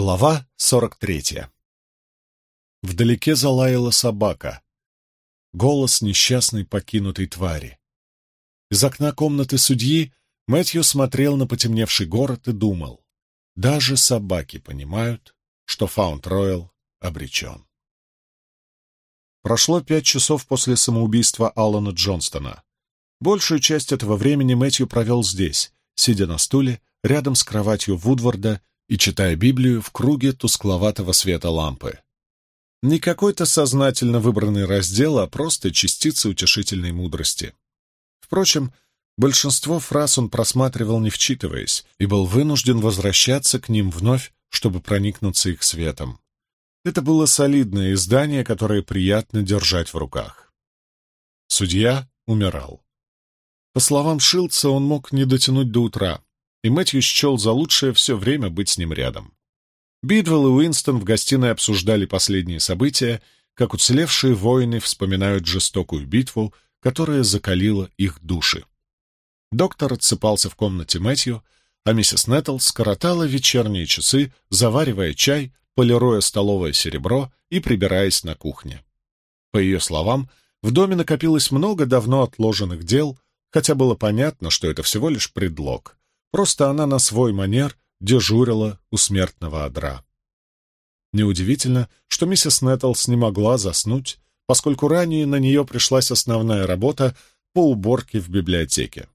Глава сорок третья. Вдалеке залаяла собака. Голос несчастной покинутой твари. Из окна комнаты судьи Мэтью смотрел на потемневший город и думал. Даже собаки понимают, что Фаунд-Ройл обречен. Прошло пять часов после самоубийства Алана Джонстона. Большую часть этого времени Мэтью провел здесь, сидя на стуле, рядом с кроватью Вудварда и читая Библию в круге тускловатого света лампы. Не какой-то сознательно выбранный раздел, а просто частица утешительной мудрости. Впрочем, большинство фраз он просматривал не вчитываясь и был вынужден возвращаться к ним вновь, чтобы проникнуться их светом. Это было солидное издание, которое приятно держать в руках. Судья умирал. По словам Шилца, он мог не дотянуть до утра, и Мэтью счел за лучшее все время быть с ним рядом. Бидвелл и Уинстон в гостиной обсуждали последние события, как уцелевшие воины вспоминают жестокую битву, которая закалила их души. Доктор отсыпался в комнате Мэтью, а миссис Неттл скоротала вечерние часы, заваривая чай, полируя столовое серебро и прибираясь на кухне. По ее словам, в доме накопилось много давно отложенных дел, хотя было понятно, что это всего лишь предлог. Просто она на свой манер дежурила у смертного одра. Неудивительно, что миссис Нэттлс не могла заснуть, поскольку ранее на нее пришлась основная работа по уборке в библиотеке.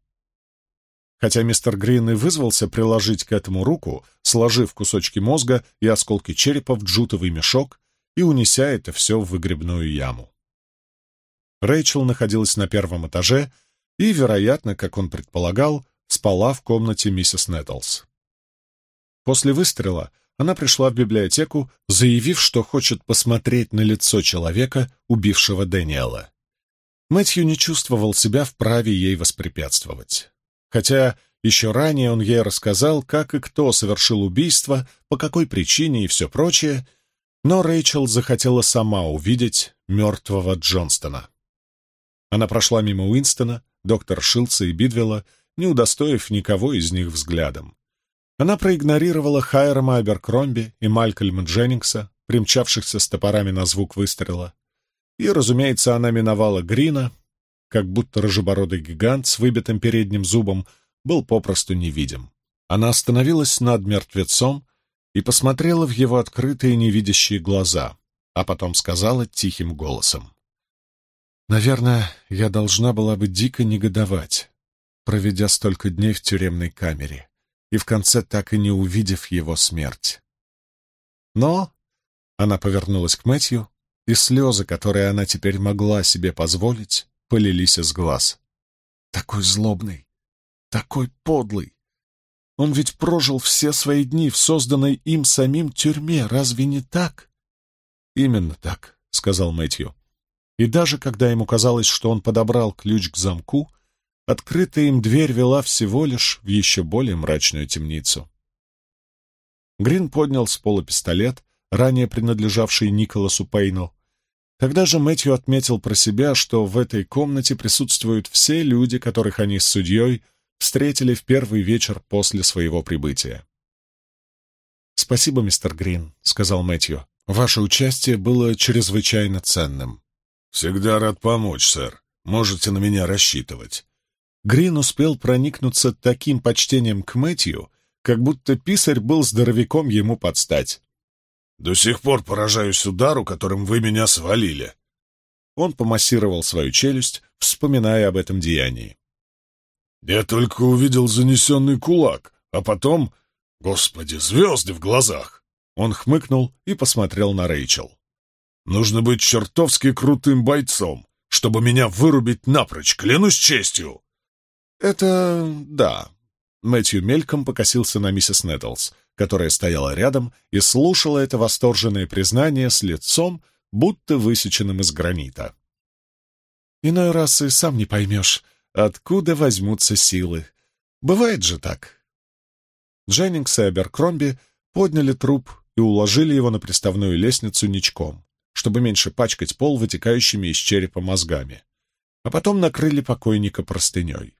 Хотя мистер Грин и вызвался приложить к этому руку, сложив кусочки мозга и осколки черепа в джутовый мешок и унеся это все в выгребную яму. Рэйчел находилась на первом этаже и, вероятно, как он предполагал, спала в комнате миссис Нэттлс. После выстрела она пришла в библиотеку, заявив, что хочет посмотреть на лицо человека, убившего Дэниела. Мэтью не чувствовал себя вправе ей воспрепятствовать. Хотя еще ранее он ей рассказал, как и кто совершил убийство, по какой причине и все прочее, но Рэйчел захотела сама увидеть мертвого Джонстона. Она прошла мимо Уинстона, доктора Шилца и Бидвелла, не удостоив никого из них взглядом. Она проигнорировала Хайрама Аберкромби и Малькольма Дженнингса, примчавшихся с топорами на звук выстрела. И, разумеется, она миновала Грина, как будто рыжебородый гигант с выбитым передним зубом был попросту невидим. Она остановилась над мертвецом и посмотрела в его открытые невидящие глаза, а потом сказала тихим голосом. «Наверное, я должна была бы дико негодовать, проведя столько дней в тюремной камере и в конце так и не увидев его смерть. Но она повернулась к Мэтью, и слезы, которые она теперь могла себе позволить, полились из глаз. Такой злобный, такой подлый. Он ведь прожил все свои дни в созданной им самим тюрьме, разве не так? Именно так, — сказал Мэтью. И даже когда ему казалось, что он подобрал ключ к замку, Открытая им дверь вела всего лишь в еще более мрачную темницу. Грин поднял с пола пистолет, ранее принадлежавший Николасу Пейну. Тогда же Мэтью отметил про себя, что в этой комнате присутствуют все люди, которых они с судьей встретили в первый вечер после своего прибытия. «Спасибо, мистер Грин», — сказал Мэтью. «Ваше участие было чрезвычайно ценным». «Всегда рад помочь, сэр. Можете на меня рассчитывать. Грин успел проникнуться таким почтением к Мэтью, как будто писарь был здоровяком ему подстать. «До сих пор поражаюсь удару, которым вы меня свалили». Он помассировал свою челюсть, вспоминая об этом деянии. «Я только увидел занесенный кулак, а потом... Господи, звезды в глазах!» Он хмыкнул и посмотрел на Рэйчел. «Нужно быть чертовски крутым бойцом, чтобы меня вырубить напрочь, клянусь честью!» «Это... да». Мэтью мельком покосился на миссис Нэттлс, которая стояла рядом и слушала это восторженное признание с лицом, будто высеченным из гранита. «Иной раз и сам не поймешь, откуда возьмутся силы. Бывает же так». Дженнингс и Аберкромби подняли труп и уложили его на приставную лестницу ничком, чтобы меньше пачкать пол вытекающими из черепа мозгами, а потом накрыли покойника простыней.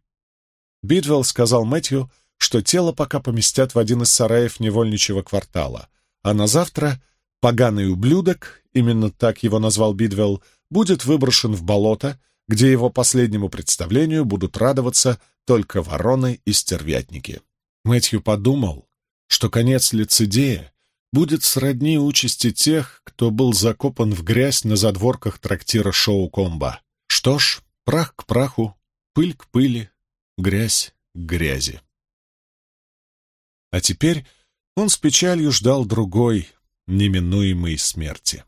Бидвелл сказал Мэтью, что тело пока поместят в один из сараев невольничьего квартала, а на завтра поганый ублюдок, именно так его назвал Бидвелл, будет выброшен в болото, где его последнему представлению будут радоваться только вороны и стервятники. Мэтью подумал, что конец лицедея будет сродни участи тех, кто был закопан в грязь на задворках трактира Шоу Комба. Что ж, прах к праху, пыль к пыли, грязь к грязи. А теперь он с печалью ждал другой, неминуемой смерти.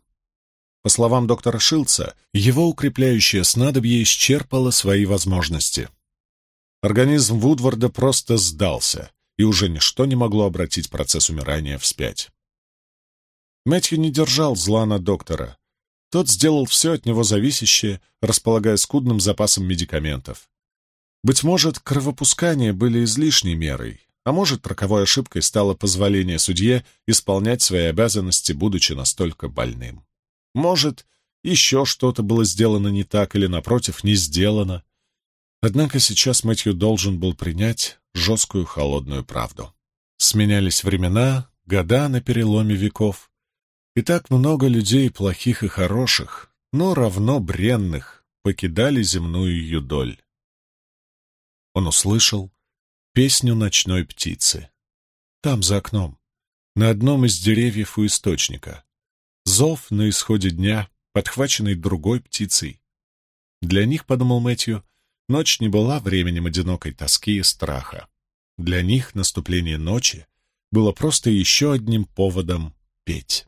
По словам доктора Шилца, его укрепляющее снадобье исчерпало свои возможности. Организм Вудварда просто сдался, и уже ничто не могло обратить процесс умирания вспять. Мэтью не держал зла на доктора. Тот сделал все от него зависящее, располагая скудным запасом медикаментов. Быть может, кровопускания были излишней мерой, а может, роковой ошибкой стало позволение судье исполнять свои обязанности, будучи настолько больным. Может, еще что-то было сделано не так или, напротив, не сделано. Однако сейчас Мэтью должен был принять жесткую холодную правду. Сменялись времена, года на переломе веков, и так много людей плохих и хороших, но равно бренных, покидали земную юдоль. Он услышал песню ночной птицы. Там, за окном, на одном из деревьев у источника. Зов на исходе дня, подхваченный другой птицей. Для них, подумал Мэтью, Ночь не была временем одинокой тоски и страха. Для них наступление ночи было просто еще одним поводом петь.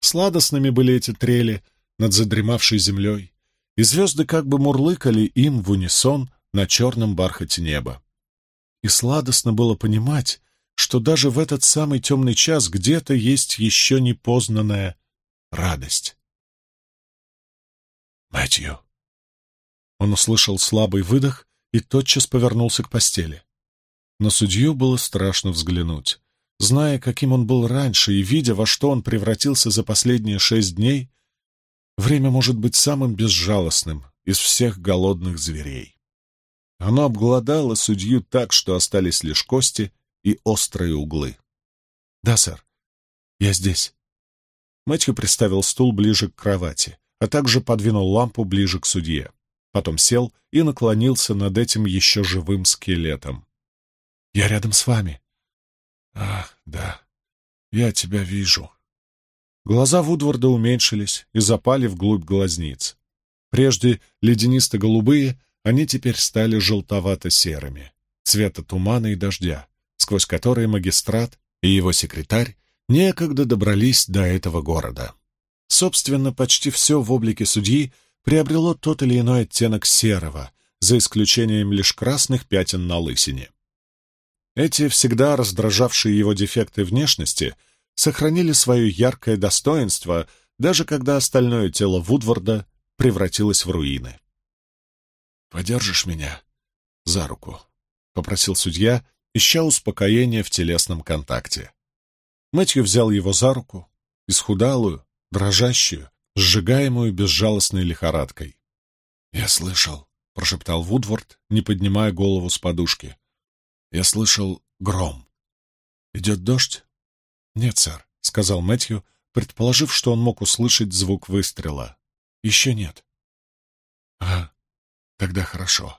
Сладостными были эти трели над задремавшей землей, и звезды как бы мурлыкали им в унисон на черном бархате неба. И сладостно было понимать, что даже в этот самый темный час где-то есть еще непознанная радость. «Мэтью!» Он услышал слабый выдох и тотчас повернулся к постели. На судью было страшно взглянуть. Зная, каким он был раньше, и видя, во что он превратился за последние шесть дней, время может быть самым безжалостным из всех голодных зверей. Оно обглодало судью так, что остались лишь кости и острые углы. — Да, сэр, я здесь. Мэтью приставил стул ближе к кровати, а также подвинул лампу ближе к судье потом сел и наклонился над этим еще живым скелетом. «Я рядом с вами». «Ах, да, я тебя вижу». Глаза Вудварда уменьшились и запали вглубь глазниц. Прежде леденисто-голубые, они теперь стали желтовато-серыми, цвета тумана и дождя, сквозь которые магистрат и его секретарь некогда добрались до этого города. Собственно, почти все в облике судьи приобрело тот или иной оттенок серого, за исключением лишь красных пятен на лысине. Эти всегда раздражавшие его дефекты внешности сохранили свое яркое достоинство, даже когда остальное тело Вудварда превратилось в руины. «Подержишь меня за руку?» — попросил судья, ища успокоения в телесном контакте. Мэтью взял его за руку, исхудалую, дрожащую, сжигаемую безжалостной лихорадкой. «Я слышал», — прошептал Вудворд, не поднимая голову с подушки. «Я слышал гром. Идет дождь?» «Нет, сэр», — сказал Мэтью, предположив, что он мог услышать звук выстрела. «Еще нет». «А, тогда хорошо».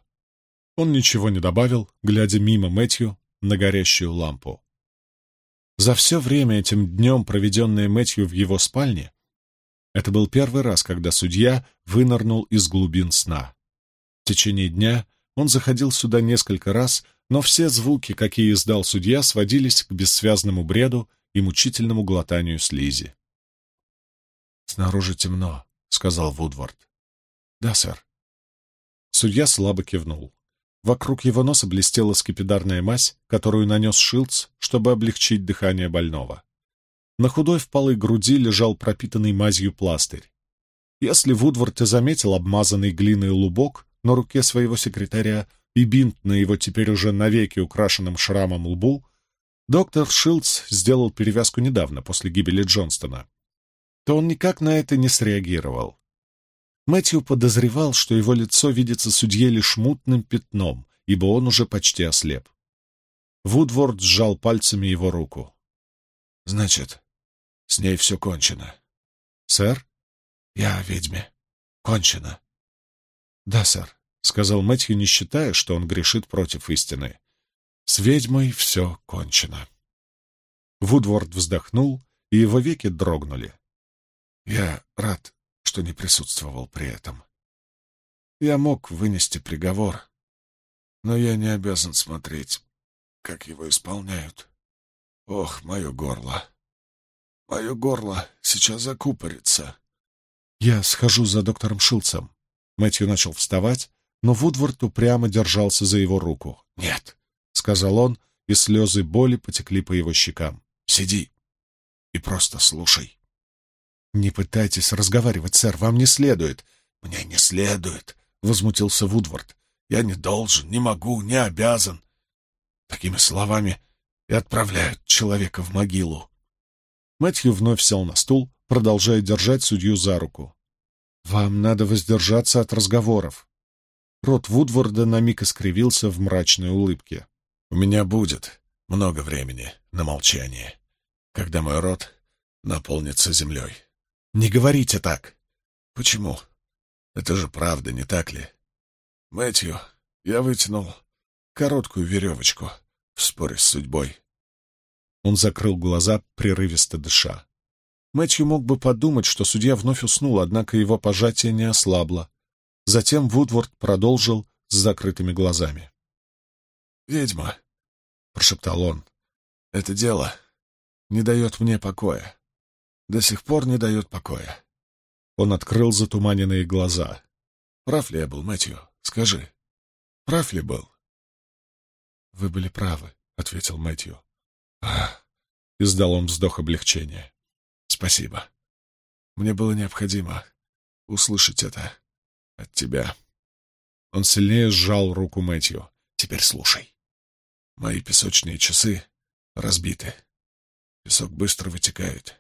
Он ничего не добавил, глядя мимо Мэтью на горящую лампу. За все время этим днем, проведенное Мэтью в его спальне, это был первый раз, когда судья вынырнул из глубин сна. В течение дня он заходил сюда несколько раз, но все звуки, какие издал судья, сводились к бессвязному бреду и мучительному глотанию слизи. «Снаружи темно», — сказал Вудвард. «Да, сэр». Судья слабо кивнул. Вокруг его носа блестела скипидарная мазь, которую нанес Шилдс, чтобы облегчить дыхание больного. На худой впалой груди лежал пропитанный мазью пластырь. Если Вудвард и заметил обмазанный глиной лубок на руке своего секретаря и бинт на его теперь уже навеки украшенном шрамом лбу, доктор Шилдс сделал перевязку недавно, после гибели Джонстона, то он никак на это не среагировал. Мэтью подозревал, что его лицо видится судье лишь мутным пятном, ибо он уже почти ослеп. Вудворд сжал пальцами его руку. «Значит, С ней все кончено. Сэр? Я ведьме. Кончено. Да, сэр, — сказал Мэтью, не считая, что он грешит против истины. С ведьмой все кончено. Вудворд вздохнул, и его веки дрогнули. Я рад, что не присутствовал при этом. Я мог вынести приговор, но я не обязан смотреть, как его исполняют. Ох, мое горло! Мое горло сейчас закупорится. Я схожу за доктором Шилцем. Мэтью начал вставать, но Вудворд упрямо держался за его руку. «Нет», — сказал он, и слезы боли потекли по его щекам. «Сиди и просто слушай». «Не пытайтесь разговаривать, сэр, вам не следует». «Мне не следует», — возмутился Вудворд. «Я не должен, не могу, не обязан». Такими словами и отправляют человека в могилу. Мэтью вновь сел на стул, продолжая держать судью за руку. «Вам надо воздержаться от разговоров». Рот Вудворда на миг искривился в мрачной улыбке. «У меня будет много времени на молчание, когда мой рот наполнится землей». «Не говорите так!» «Почему? Это же правда, не так ли?» «Мэтью, я вытянул короткую веревочку в споре с судьбой». Он закрыл глаза, прерывисто дыша. Мэтью мог бы подумать, что судья вновь уснул, однако его пожатие не ослабло. Затем Вудворд продолжил с закрытыми глазами. «Ведьма», — прошептал он, — «это дело не дает мне покоя. До сих пор не дает покоя». Он открыл затуманенные глаза. «Прав ли я был, Мэтью? Скажи, прав ли был?» «Вы были правы», — ответил Мэтью. «Ах!» — издал он вздох облегчения. «Спасибо. Мне было необходимо услышать это от тебя. Он сильнее сжал руку Мэтью. Теперь слушай. Мои песочные часы разбиты. Песок быстро вытекает.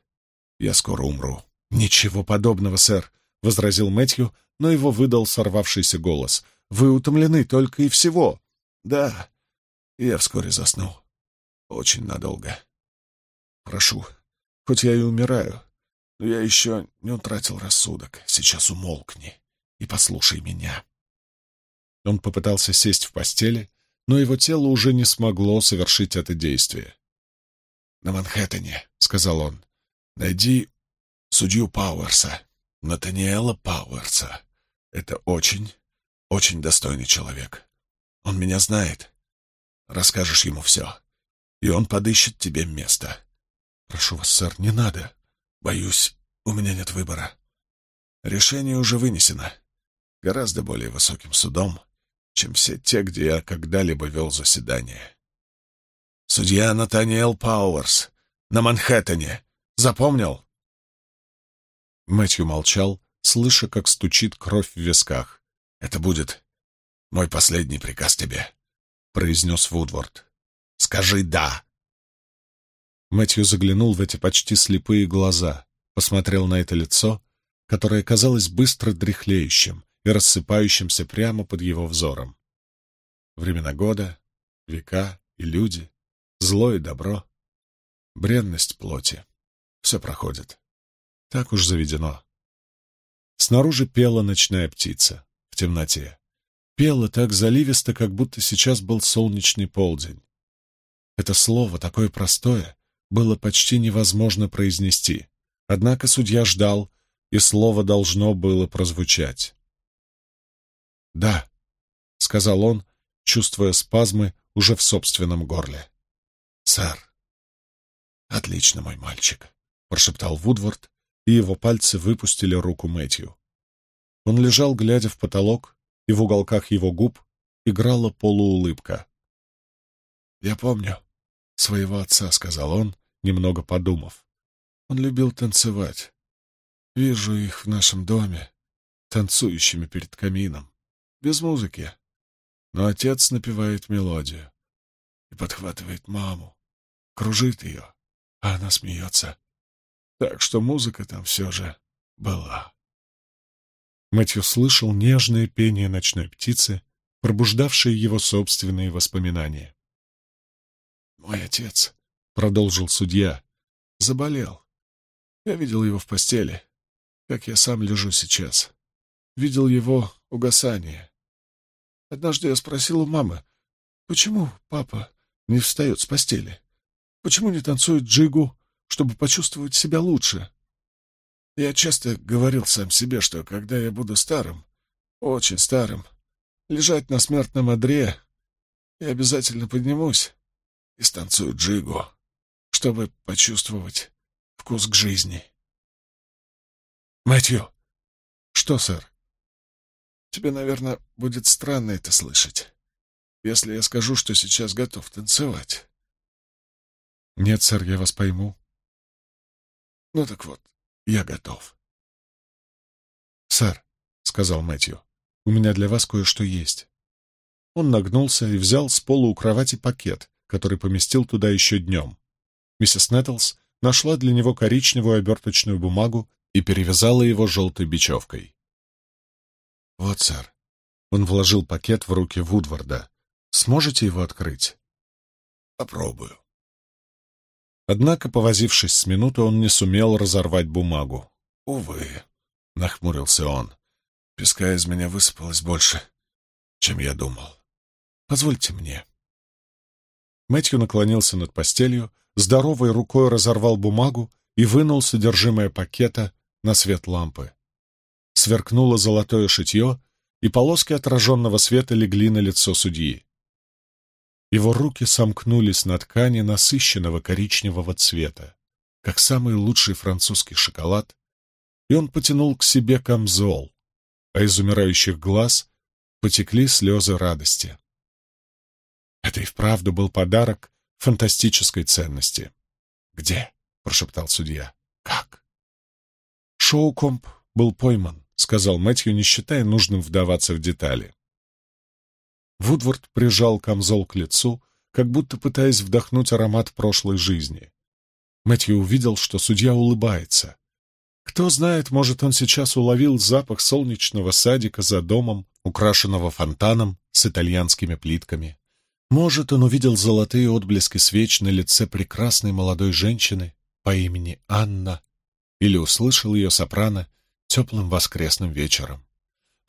Я скоро умру. Ничего подобного, сэр, — возразил Мэтью, но его выдал сорвавшийся голос. Вы утомлены только и всего. Да, я вскоре засну. Очень надолго. Прошу, хоть я и умираю, но я еще не утратил рассудок. Сейчас умолкни и послушай меня. Он попытался сесть в постели, но его тело уже не смогло совершить это действие. «На Манхэттене», — сказал он, — «найди судью Пауэрса, Натаниэла Пауэрса. Это очень, очень достойный человек. Он меня знает. Расскажешь ему все, и он подыщет тебе место». «Прошу вас, сэр, не надо». «Боюсь, у меня нет выбора. Решение уже вынесено гораздо более высоким судом, чем все те, где я когда-либо вел заседание. Судья Натаниэл Пауэрс на Манхэттене. Запомнил? Мэтью молчал, слыша, как стучит кровь в висках. «Это будет мой последний приказ тебе», — произнес Вудворд. «Скажи «да». Мэтью заглянул в эти почти слепые глаза, посмотрел на это лицо, которое казалось быстро дряхлеющим, и рассыпающимся прямо под его взором. Времена года, века и люди, зло и добро, бренность плоти — все проходит. Так уж заведено. Снаружи пела ночная птица в темноте. Пела так заливисто, как будто сейчас был солнечный полдень. Это слово, такое простое, было почти невозможно произнести. Однако судья ждал, и слово должно было прозвучать. «Да», — сказал он, чувствуя спазмы уже в собственном горле. «Сэр». «Отлично, мой мальчик», — прошептал Вудвард, и его пальцы выпустили руку Мэтью. Он лежал, глядя в потолок, и в уголках его губ играла полуулыбка. «Я помню своего отца», — сказал он, немного подумав. «Он любил танцевать. Вижу их в нашем доме, танцующими перед камином без музыки. Но отец напевает мелодию и подхватывает маму, кружит ее, а она смеется. Так что музыка там все же была. Мэтью слышал нежное пение ночной птицы, пробуждавшее его собственные воспоминания. «Мой отец», — продолжил судья, — заболел. Я видел его в постели, как я сам лежу сейчас. Видел его угасание. Однажды я спросил у мамы, почему папа не встает с постели? Почему не танцует джигу, чтобы почувствовать себя лучше? Я часто говорил сам себе, что когда я буду старым, очень старым, лежать на смертном одре, я обязательно поднимусь и станцую джигу, чтобы почувствовать вкус к жизни. Мэтью! Что, сэр? Тебе, наверное, будет странно это слышать, если я скажу, что сейчас готов танцевать. Нет, сэр, я вас пойму. Ну так вот, я готов. Сэр, — сказал Мэтью, — у меня для вас кое-что есть. Он нагнулся и взял с пола у кровати пакет, который поместил туда еще днем. Миссис Нэттлс нашла для него коричневую оберточную бумагу и перевязала его желтой бечевкой. «Вот, сэр». Он вложил пакет в руки Вудварда. «Сможете его открыть?» «Попробую». Однако, повозившись с минуту, он не сумел разорвать бумагу. «Увы», — нахмурился он, — «песка из меня высыпалось больше, чем я думал. Позвольте мне». Мэтью наклонился над постелью, здоровой рукой разорвал бумагу и вынул содержимое пакета на свет лампы. Сверкнуло золотое шитье, и полоски отраженного света легли на лицо судьи. Его руки сомкнулись на ткани насыщенного коричневого цвета, как самый лучший французский шоколад, и он потянул к себе камзол, а из умирающих глаз потекли слезы радости. Это и вправду был подарок фантастической ценности. «Где?» — прошептал судья. «Как?» Шоукомп был пойман, — сказал Мэтью, не считая нужным вдаваться в детали. Вудвард прижал камзол к лицу, как будто пытаясь вдохнуть аромат прошлой жизни. Мэтью увидел, что судья улыбается. Кто знает, может, он сейчас уловил запах солнечного садика за домом, украшенного фонтаном с итальянскими плитками. Может, он увидел золотые отблески свеч на лице прекрасной молодой женщины по имени Анна или услышал ее сопрано теплым воскресным вечером.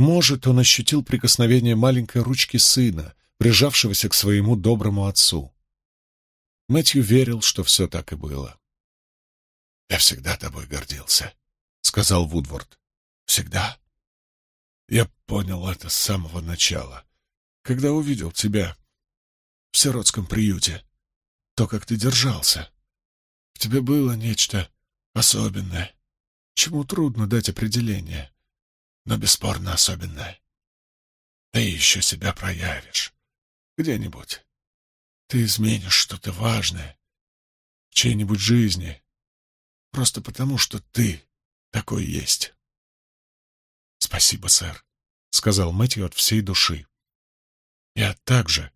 Может, он ощутил прикосновение маленькой ручки сына, прижавшегося к своему доброму отцу. Мэтью верил, что все так и было. «Я всегда тобой гордился», — сказал Вудворд. «Всегда. Я понял это с самого начала, когда увидел тебя в сиротском приюте. То, как ты держался. В тебе было нечто особенное, чему трудно дать определение, но бесспорно особенное. Ты еще себя проявишь. Где-нибудь. Ты изменишь что-то важное в чьей-нибудь жизни, просто потому, что ты такой есть. «Спасибо, сэр», — сказал Мэтью от всей души. «Я также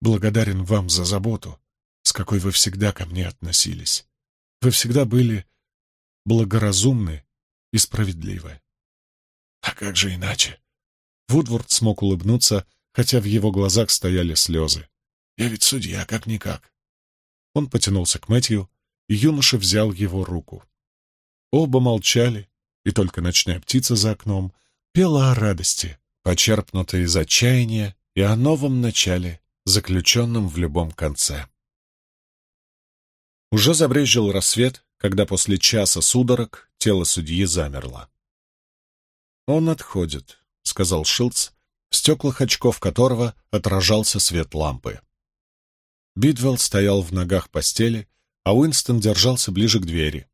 благодарен вам за заботу, с какой вы всегда ко мне относились. Вы всегда были благоразумны и справедливы. А как же иначе? Вудворд смог улыбнуться, хотя в его глазах стояли слезы. Я ведь судья, как-никак. Он потянулся к Мэтью, и юноша взял его руку. Оба молчали, и только ночная птица за окном пела о радости, почерпнутой из отчаяния и о новом начале, заключенном в любом конце. Уже забрезжил рассвет, когда после часа судорог тело судьи замерло. «Он отходит», — сказал Шилдс, в стеклах очков которого отражался свет лампы. Бидвелл стоял в ногах постели, а Уинстон держался ближе к двери.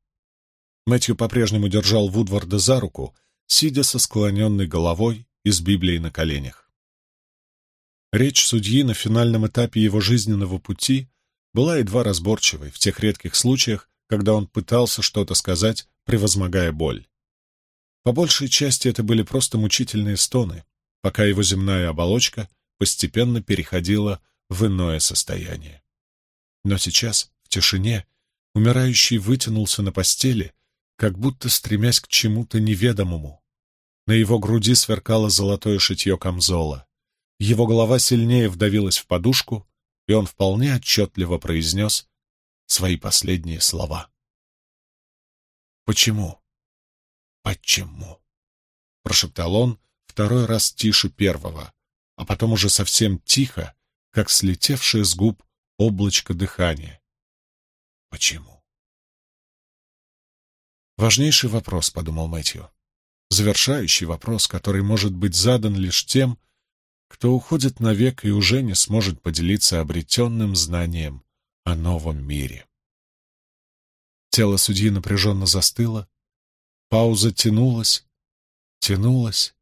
Мэтью по-прежнему держал Вудварда за руку, сидя со склоненной головой и с Библией на коленях. Речь судьи на финальном этапе его жизненного пути была едва разборчивой в тех редких случаях, когда он пытался что-то сказать, превозмогая боль. По большей части это были просто мучительные стоны, пока его земная оболочка постепенно переходила в иное состояние. Но сейчас, в тишине, умирающий вытянулся на постели, как будто стремясь к чему-то неведомому. На его груди сверкало золотое шитье камзола. Его голова сильнее вдавилась в подушку, и он вполне отчетливо произнес свои последние слова. Почему? Почему? Прошептал он второй раз тише первого, а потом уже совсем тихо, как слетевшее с губ облачко дыхания. Почему? Важнейший вопрос, подумал Мэтью. Завершающий вопрос, который может быть задан лишь тем, кто уходит навек и уже не сможет поделиться обретенным знанием о новом мире. Тело судьи напряженно застыло, пауза тянулась, тянулась,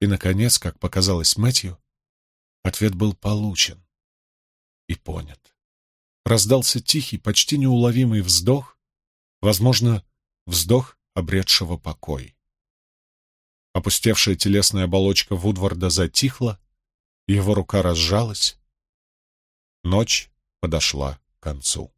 и, наконец, как показалось Мэтью, ответ был получен и понят. Раздался тихий, почти неуловимый вздох, возможно, вздох обретшего покой. Опустевшая телесная оболочка Вудварда затихла, его рука разжалась. Ночь подошла к концу.